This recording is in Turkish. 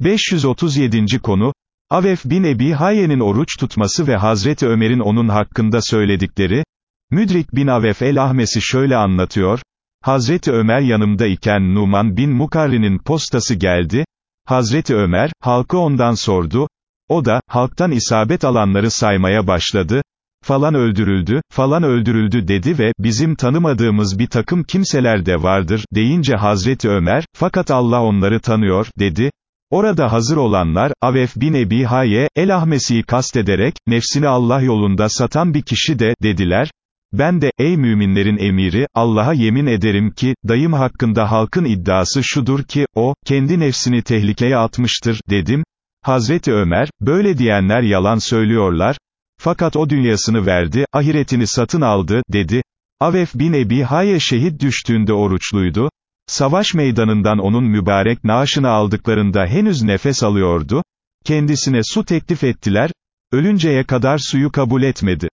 537. konu, Avef bin Ebi Haye'nin oruç tutması ve Hazreti Ömer'in onun hakkında söyledikleri, Müdrik bin Avef el-Ahmesi şöyle anlatıyor, Hazreti Ömer yanımda iken Numan bin Mukarri'nin postası geldi, Hazreti Ömer, halkı ondan sordu, o da, halktan isabet alanları saymaya başladı, falan öldürüldü, falan öldürüldü dedi ve, bizim tanımadığımız bir takım kimseler de vardır, deyince Hazreti Ömer, fakat Allah onları tanıyor, dedi, Orada hazır olanlar, Avef bin Ebi Haye, El-Ahmesi'yi kastederek, nefsini Allah yolunda satan bir kişi de, dediler, ben de, ey müminlerin emiri, Allah'a yemin ederim ki, dayım hakkında halkın iddiası şudur ki, o, kendi nefsini tehlikeye atmıştır, dedim. Hazreti Ömer, böyle diyenler yalan söylüyorlar, fakat o dünyasını verdi, ahiretini satın aldı, dedi. Avef bin Ebi Haye şehit düştüğünde oruçluydu, Savaş meydanından onun mübarek naaşını aldıklarında henüz nefes alıyordu, kendisine su teklif ettiler, ölünceye kadar suyu kabul etmedi.